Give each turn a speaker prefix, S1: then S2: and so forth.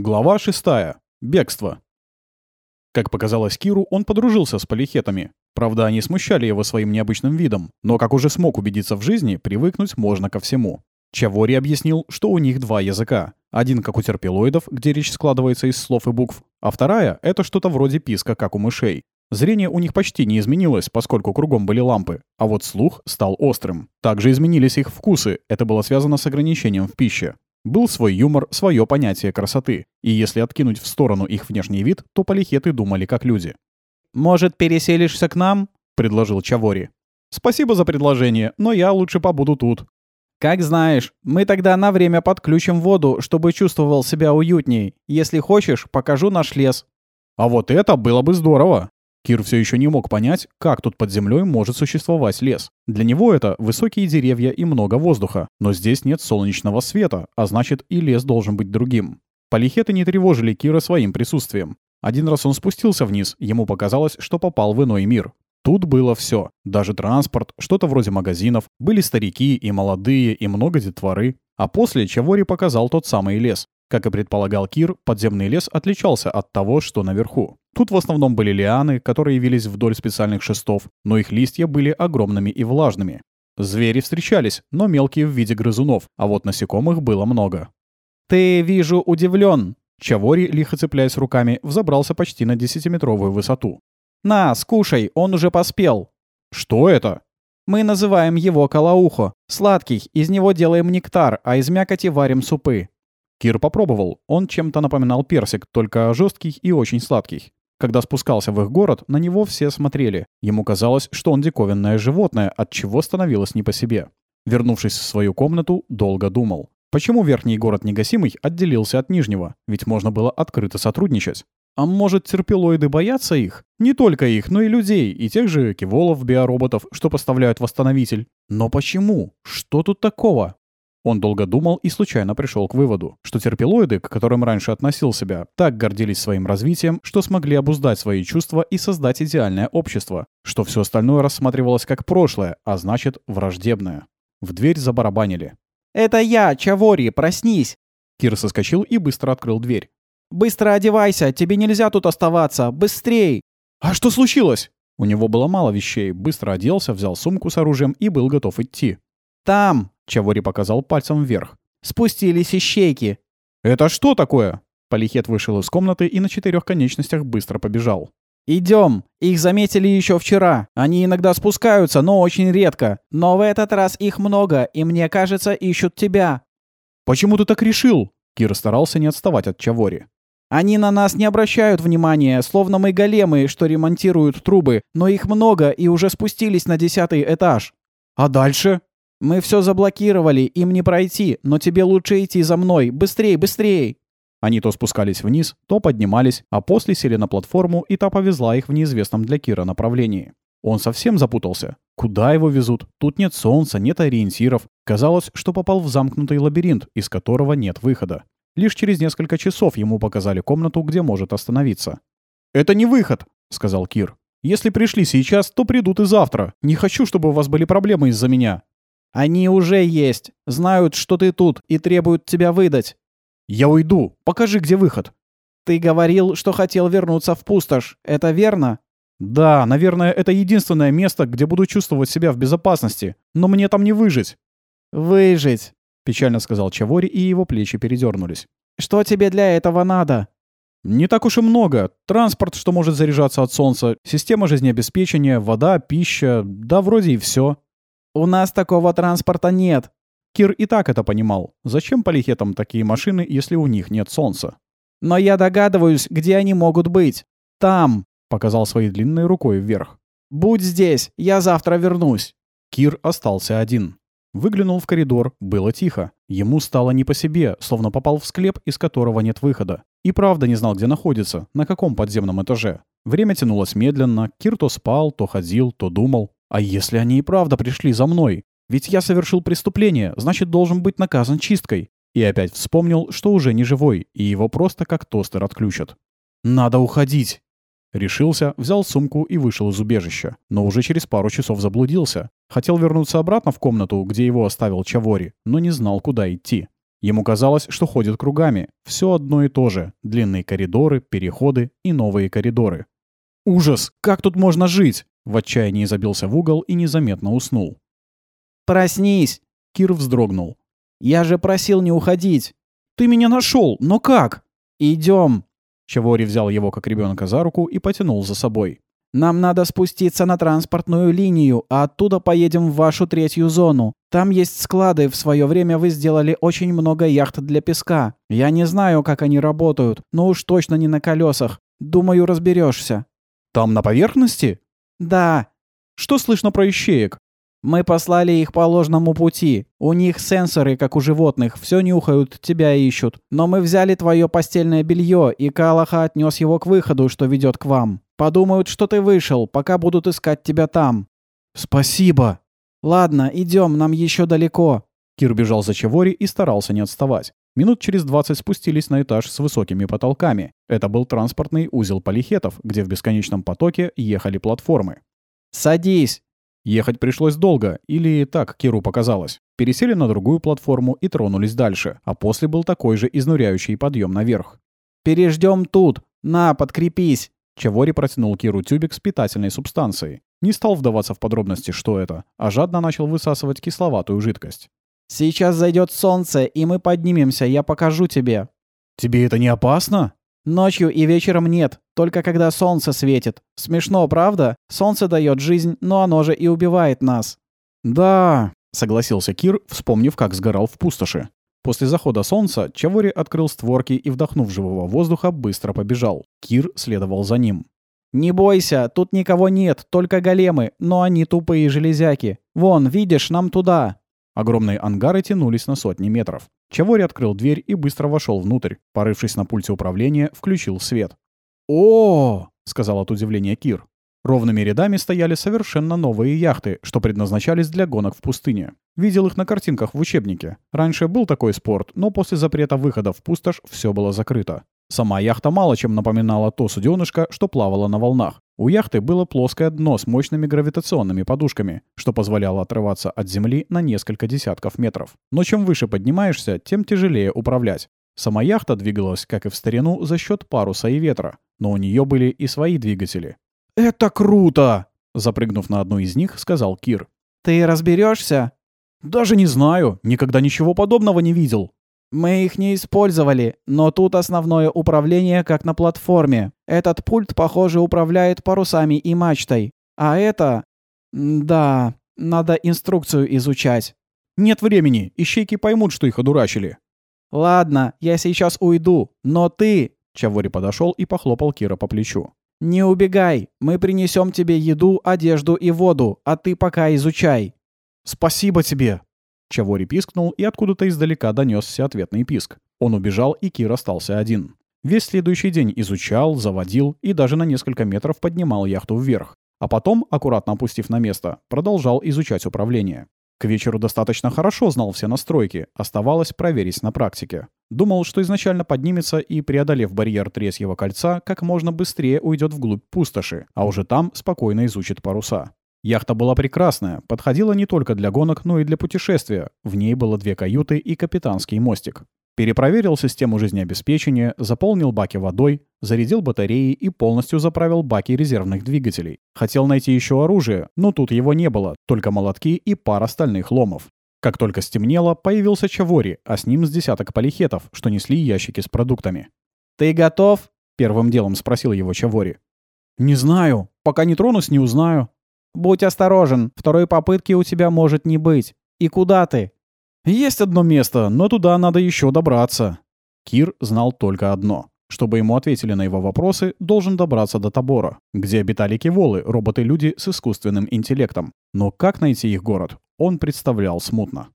S1: Глава 6. Бегство. Как показалось Киру, он подружился с полихетами. Правда, они смущали его своим необычным видом, но, как уже смог убедиться в жизни, привыкнуть можно ко всему. Чавори объяснил, что у них два языка. Один, как у терпилоидов, где речь складывается из слов и букв, а вторая — это что-то вроде писка, как у мышей. Зрение у них почти не изменилось, поскольку кругом были лампы, а вот слух стал острым. Также изменились их вкусы, это было связано с ограничением в пище. Был свой юмор, свое понятие красоты. И если откинуть в сторону их внешний вид, то полихеты думали как люди.
S2: «Может, переселишься к нам?»
S1: — предложил Чавори. «Спасибо за предложение, но я лучше побуду тут».
S2: «Как знаешь, мы тогда на время подключим воду, чтобы чувствовал себя уютней. Если хочешь, покажу наш лес».
S1: «А вот это было бы здорово!» Кир все еще не мог понять, как тут под землей может существовать лес. Для него это высокие деревья и много воздуха, но здесь нет солнечного света, а значит и лес должен быть другим. Полихеты не тревожили Кира своим присутствием. Один раз он спустился вниз, ему показалось, что попал в иной мир. Тут было все, даже транспорт, что-то вроде магазинов, были старики и молодые, и много детворы. А после Чавори показал тот самый лес. Как и предполагал Кир, подземный лес отличался от того, что наверху. Тут в основном были лианы, которые вились вдоль специальных шестов, но их листья были огромными и влажными. Звери встречались, но мелкие в виде грызунов, а вот насекомых было много.
S2: «Ты, вижу, удивлен.
S1: Чавори, лихо цепляясь руками, взобрался почти на десятиметровую высоту.
S2: «На, скушай, он уже поспел».
S1: «Что это?»
S2: «Мы называем его калаухо. Сладкий, из него делаем нектар, а из мякоти варим супы».
S1: Кир попробовал. Он чем-то напоминал персик, только жесткий и очень сладкий. Когда спускался в их город, на него все смотрели. Ему казалось, что он диковинное животное, от чего становилось не по себе. Вернувшись в свою комнату, долго думал. Почему верхний город Негасимый отделился от нижнего? Ведь можно было открыто сотрудничать. А может, терпилоиды боятся их? Не только их, но и людей, и тех же киволов-биороботов, что поставляют восстановитель. Но почему? Что тут такого? Он долго думал и случайно пришел к выводу, что терпилоиды, к которым раньше относил себя, так гордились своим развитием, что смогли обуздать свои чувства и создать идеальное общество, что все остальное рассматривалось как прошлое, а значит, враждебное. В дверь забарабанили.
S2: «Это я, Чавори, проснись!»
S1: Кир соскочил и быстро открыл дверь.
S2: «Быстро одевайся, тебе нельзя тут оставаться, быстрей!»
S1: «А что случилось?» У него было мало вещей, быстро оделся, взял сумку с оружием и был готов идти.
S2: «Там!»
S1: Чавори показал пальцем вверх.
S2: «Спустились ищейки!»
S1: «Это что такое?» Полихет вышел из комнаты и на четырех конечностях быстро побежал.
S2: «Идем! Их заметили еще вчера. Они иногда спускаются, но очень редко. Но в этот раз их много, и мне кажется, ищут тебя».
S1: «Почему ты так решил?» Кир старался не отставать от Чавори.
S2: «Они на нас не обращают внимания, словно мы големы, что ремонтируют трубы, но их много и уже спустились на десятый этаж».
S1: «А дальше?»
S2: «Мы все заблокировали, им не пройти, но тебе лучше идти за мной. Быстрей, быстрей!»
S1: Они то спускались вниз, то поднимались, а после сели на платформу, и та повезла их в неизвестном для Кира направлении. Он совсем запутался. Куда его везут? Тут нет солнца, нет ориентиров. Казалось, что попал в замкнутый лабиринт, из которого нет выхода. Лишь через несколько часов ему показали комнату, где может остановиться. «Это не выход», — сказал Кир. «Если пришли сейчас, то придут и завтра. Не хочу, чтобы у вас были проблемы из-за меня».
S2: «Они уже есть. Знают, что ты тут, и требуют тебя выдать».
S1: «Я уйду. Покажи, где выход».
S2: «Ты говорил, что хотел вернуться в пустошь. Это верно?»
S1: «Да, наверное, это единственное место, где буду чувствовать себя в безопасности. Но мне там не выжить».
S2: «Выжить», —
S1: печально сказал Чавори, и его плечи передернулись.
S2: «Что тебе для этого надо?»
S1: «Не так уж и много. Транспорт, что может заряжаться от солнца, система жизнеобеспечения, вода, пища, да вроде и все.
S2: «У нас такого транспорта нет».
S1: Кир и так это понимал. Зачем полихетам такие машины, если у них нет солнца?
S2: «Но я догадываюсь, где они могут быть. Там», —
S1: показал своей длинной рукой вверх.
S2: «Будь здесь, я завтра вернусь».
S1: Кир остался один. Выглянул в коридор, было тихо. Ему стало не по себе, словно попал в склеп, из которого нет выхода. И правда не знал, где находится, на каком подземном этаже. Время тянулось медленно, Кир то спал, то ходил, то думал. А если они и правда пришли за мной? Ведь я совершил преступление, значит, должен быть наказан чисткой. И опять вспомнил, что уже не живой, и его просто как тостер отключат. Надо уходить. Решился, взял сумку и вышел из убежища. Но уже через пару часов заблудился. Хотел вернуться обратно в комнату, где его оставил Чавори, но не знал, куда идти. Ему казалось, что ходит кругами. Все одно и то же. Длинные коридоры, переходы и новые коридоры. «Ужас! Как тут можно жить?» В отчаянии забился в угол и незаметно уснул.
S2: «Проснись!»
S1: Кир вздрогнул.
S2: «Я же просил не уходить!»
S1: «Ты меня нашел, но как?»
S2: «Идем!»
S1: Чавори взял его как ребенка за руку и потянул за собой.
S2: «Нам надо спуститься на транспортную линию, а оттуда поедем в вашу третью зону. Там есть склады, в свое время вы сделали очень много яхт для песка. Я не знаю, как они работают, но уж точно не на колесах. Думаю, разберешься.
S1: «Там на поверхности?»
S2: «Да».
S1: «Что слышно про ищеек?»
S2: Мы послали их по ложному пути. У них сенсоры, как у животных, все нюхают, тебя ищут. Но мы взяли твое постельное белье, и Калаха отнес его к выходу, что ведет к вам. Подумают, что ты вышел, пока будут искать тебя там.
S1: Спасибо.
S2: Ладно, идем, нам еще далеко.
S1: Кир бежал за Чевори и старался не отставать. Минут через двадцать спустились на этаж с высокими потолками. Это был транспортный узел полихетов, где в бесконечном потоке ехали платформы.
S2: «Садись!»
S1: Ехать пришлось долго, или так Киру показалось. Пересели на другую платформу и тронулись дальше, а после был такой же изнуряющий подъем наверх.
S2: «Переждем тут! На, подкрепись!»
S1: Чавори протянул Киру тюбик с питательной субстанцией. Не стал вдаваться в подробности, что это, а жадно начал высасывать кисловатую жидкость.
S2: «Сейчас зайдет солнце, и мы поднимемся, я покажу тебе».
S1: «Тебе это не опасно?»
S2: Ночью и вечером нет, только когда солнце светит. Смешно, правда? Солнце дает жизнь, но оно же и убивает нас.
S1: Да, согласился Кир, вспомнив, как сгорал в пустоши. После захода солнца Чавори открыл створки и, вдохнув живого воздуха, быстро побежал. Кир следовал за ним.
S2: «Не бойся, тут никого нет, только големы, но они тупые железяки. Вон, видишь, нам туда».
S1: Огромные ангары тянулись на сотни метров. Чавори открыл дверь и быстро вошел внутрь. Порывшись на пульте управления, включил свет.
S2: «О!»
S1: — сказал от удивления Кир. Ровными рядами стояли совершенно новые яхты, что предназначались для гонок в пустыне. Видел их на картинках в учебнике. Раньше был такой спорт, но после запрета выхода в пустошь все было закрыто. Сама яхта мало чем напоминала то суденышко, что плавало на волнах. У яхты было плоское дно с мощными гравитационными подушками, что позволяло отрываться от земли на несколько десятков метров. Но чем выше поднимаешься, тем тяжелее управлять. Сама яхта двигалась, как и в старину, за счет паруса и ветра, но у нее были и свои двигатели.
S2: «Это круто!»
S1: Запрыгнув на одну из них, сказал Кир.
S2: «Ты разберешься?
S1: «Даже не знаю. Никогда ничего подобного не видел».
S2: Мы их не использовали, но тут основное управление как на платформе. Этот пульт, похоже, управляет парусами и мачтой. А это... Да, надо инструкцию изучать.
S1: Нет времени, ищейки поймут, что их одурачили.
S2: Ладно, я сейчас уйду, но ты...
S1: Чавори подошел и похлопал Кира по плечу.
S2: «Не убегай, мы принесем тебе еду, одежду и воду, а ты пока изучай».
S1: «Спасибо тебе», Чавори пискнул, и откуда-то издалека донесся ответный писк. Он убежал, и Кир остался один. Весь следующий день изучал, заводил и даже на несколько метров поднимал яхту вверх. А потом, аккуратно опустив на место, продолжал изучать управление. К вечеру достаточно хорошо знал все настройки, оставалось проверить на практике. Думал, что изначально поднимется и, преодолев барьер Тресьего кольца, как можно быстрее уйдет вглубь пустоши, а уже там спокойно изучит паруса. Яхта была прекрасная, подходила не только для гонок, но и для путешествия. В ней было две каюты и капитанский мостик. Перепроверил систему жизнеобеспечения, заполнил баки водой, зарядил батареи и полностью заправил баки резервных двигателей. Хотел найти еще оружие, но тут его не было, только молотки и пара стальных ломов. Как только стемнело, появился Чавори, а с ним с десяток полихетов, что несли ящики с продуктами.
S2: «Ты готов?»
S1: — первым делом спросил его Чавори. «Не знаю. Пока не тронусь, не узнаю»,
S2: Будь осторожен, второй попытки у тебя может не быть. И куда ты?
S1: Есть одно место, но туда надо еще добраться. Кир знал только одно. Чтобы ему ответили на его вопросы, должен добраться до Табора, где обитали киволы, роботы-люди с искусственным интеллектом. Но как найти их город, он представлял смутно.